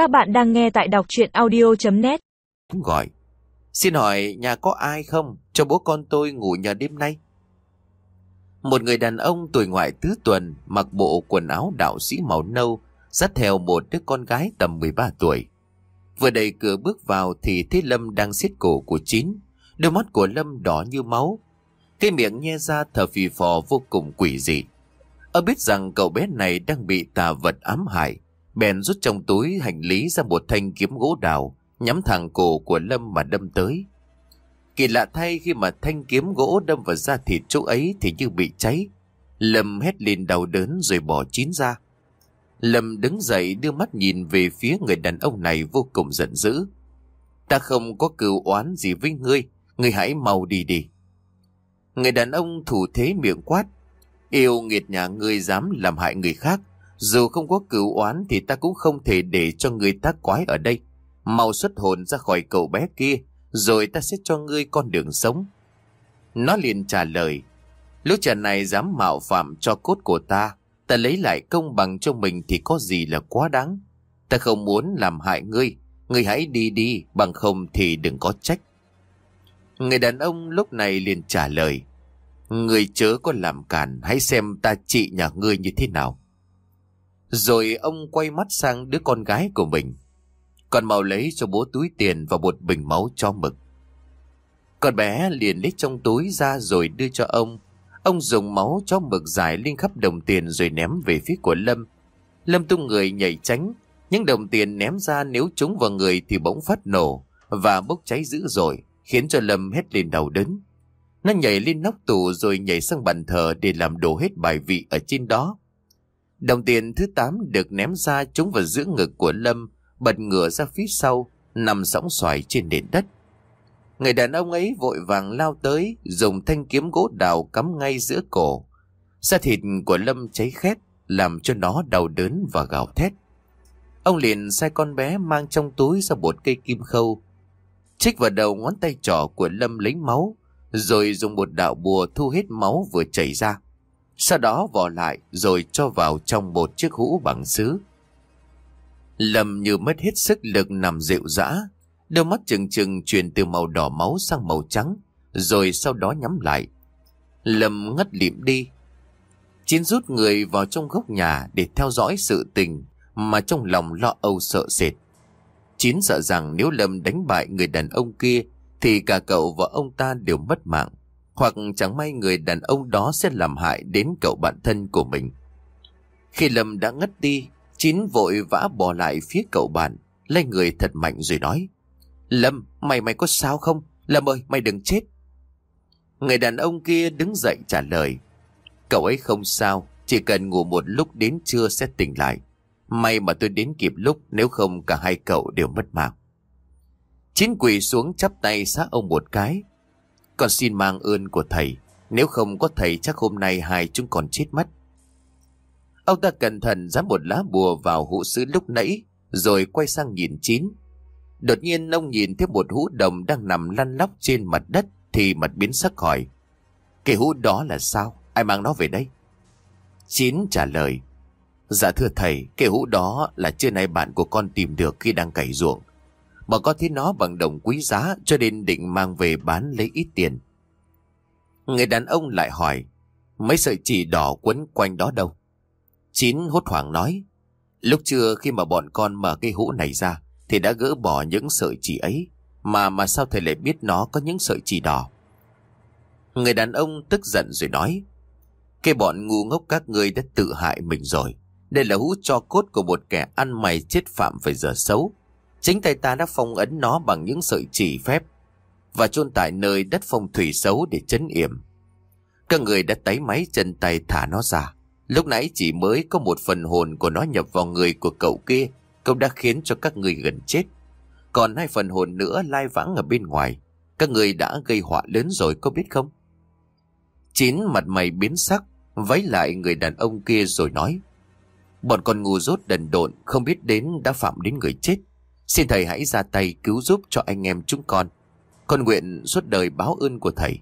Các bạn đang nghe tại đọc chuyện audio.net Gọi, Xin hỏi nhà có ai không Cho bố con tôi ngủ nhà đêm nay? Một người đàn ông tuổi ngoại tứ tuần Mặc bộ quần áo đạo sĩ màu nâu, Dắt theo một đứa con gái tầm 13 tuổi. Vừa đẩy cửa bước vào Thì thấy Lâm đang siết cổ của Chín. Đôi mắt của Lâm đỏ như máu. Cái miệng nhe ra thở phì phò vô cùng quỷ dị. Ở biết rằng cậu bé này đang bị tà vật ám hại. Bèn rút trong túi hành lý ra một thanh kiếm gỗ đào, Nhắm thẳng cổ của Lâm mà đâm tới. Kỳ lạ thay khi mà thanh kiếm gỗ đâm vào da thịt chỗ ấy thì như bị cháy. Lâm hét lên đau đớn rồi bỏ chín ra. Lâm đứng dậy đưa mắt nhìn về phía người đàn ông này vô cùng giận dữ. Ta không có cừu oán gì với ngươi Ngươi hãy mau đi đi. Người đàn ông thủ thế miệng quát, Yêu nghiệt nhà ngươi dám làm hại người khác dù không có cửu oán thì ta cũng không thể để cho người ta quái ở đây. Mau xuất hồn ra khỏi cậu bé kia, rồi ta sẽ cho ngươi con đường sống. Nó liền trả lời, lúc trẻ này dám mạo phạm cho cốt của ta, ta lấy lại công bằng cho mình thì có gì là quá đáng. Ta không muốn làm hại ngươi, ngươi hãy đi đi, bằng không thì đừng có trách. Người đàn ông lúc này liền trả lời, Người chớ có làm cản, hãy xem ta trị nhà ngươi như thế nào. Rồi ông quay mắt sang đứa con gái của mình. Còn mau lấy cho bố túi tiền và một bình máu cho mực. Con bé liền lấy trong túi ra rồi đưa cho ông. Ông dùng máu cho mực dài lên khắp đồng tiền rồi ném về phía của Lâm. Lâm tung người nhảy tránh. Những đồng tiền ném ra nếu trúng vào người thì bỗng phát nổ và bốc cháy dữ dội, khiến cho Lâm hét lên đầu đớn. Nó nhảy lên nóc tủ rồi nhảy sang bàn thờ để làm đổ hết bài vị ở trên đó. Đồng tiền thứ 8 được ném ra trúng vào giữa ngực của Lâm, bật ngửa ra phía sau, nằm sóng xoài trên nền đất. Người đàn ông ấy vội vàng lao tới, dùng thanh kiếm gỗ đào cắm ngay giữa cổ. Da thịt của Lâm cháy khét, làm cho nó đau đớn và gào thét. Ông liền sai con bé mang trong túi ra bột cây kim khâu. Trích vào đầu ngón tay trỏ của Lâm lấy máu, rồi dùng một đạo bùa thu hết máu vừa chảy ra. Sau đó vò lại rồi cho vào trong một chiếc hũ bằng sứ. Lâm như mất hết sức lực nằm dịu dã, đôi mắt chừng chừng chuyển từ màu đỏ máu sang màu trắng, rồi sau đó nhắm lại. Lâm ngất lịm đi. Chiến rút người vào trong góc nhà để theo dõi sự tình mà trong lòng lo âu sợ sệt. Chín sợ rằng nếu Lâm đánh bại người đàn ông kia thì cả cậu và ông ta đều mất mạng hoặc chẳng may người đàn ông đó sẽ làm hại đến cậu bạn thân của mình. Khi Lâm đã ngất đi, Chín vội vã bỏ lại phía cậu bạn, lấy người thật mạnh rồi nói. Lâm, mày mày có sao không? Lâm ơi, mày đừng chết. Người đàn ông kia đứng dậy trả lời. Cậu ấy không sao, chỉ cần ngủ một lúc đến trưa sẽ tỉnh lại. May mà tôi đến kịp lúc, nếu không cả hai cậu đều mất mạng. Chín quỳ xuống chắp tay sát ông một cái, con xin mang ơn của thầy Nếu không có thầy chắc hôm nay hai chúng còn chết mất Ông ta cẩn thận dám một lá bùa vào hũ sứ lúc nãy Rồi quay sang nhìn chín Đột nhiên ông nhìn thấy một hũ đồng đang nằm lăn lóc trên mặt đất Thì mặt biến sắc hỏi Cái hũ đó là sao? Ai mang nó về đây? Chín trả lời Dạ thưa thầy, cái hũ đó là trưa nay bạn của con tìm được khi đang cày ruộng Bà có thấy nó bằng đồng quý giá cho nên định mang về bán lấy ít tiền. Người đàn ông lại hỏi, mấy sợi chỉ đỏ quấn quanh đó đâu? Chín hốt hoảng nói, lúc trưa khi mà bọn con mở cái hũ này ra thì đã gỡ bỏ những sợi chỉ ấy, mà mà sao thầy lại biết nó có những sợi chỉ đỏ? Người đàn ông tức giận rồi nói, cái bọn ngu ngốc các ngươi đã tự hại mình rồi. Đây là hũ cho cốt của một kẻ ăn mày chết phạm phải giờ xấu. Chính tay ta đã phong ấn nó bằng những sợi chỉ phép và chôn tại nơi đất phong thủy xấu để chấn yểm. Các người đã tấy máy chân tay thả nó ra. Lúc nãy chỉ mới có một phần hồn của nó nhập vào người của cậu kia, cậu đã khiến cho các người gần chết. Còn hai phần hồn nữa lai vãng ở bên ngoài. Các người đã gây họa lớn rồi có biết không? Chín mặt mày biến sắc, váy lại người đàn ông kia rồi nói. Bọn con ngu dốt đần độn không biết đến đã phạm đến người chết. Xin thầy hãy ra tay cứu giúp cho anh em chúng con. Con nguyện suốt đời báo ơn của thầy.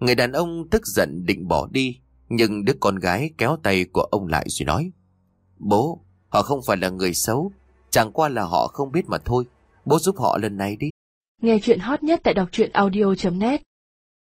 Người đàn ông tức giận định bỏ đi, nhưng đứa con gái kéo tay của ông lại rồi nói. Bố, họ không phải là người xấu. Chẳng qua là họ không biết mà thôi. Bố giúp họ lần này đi. Nghe chuyện hot nhất tại đọc truyện audio.net